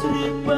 Sleep.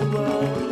Gandeng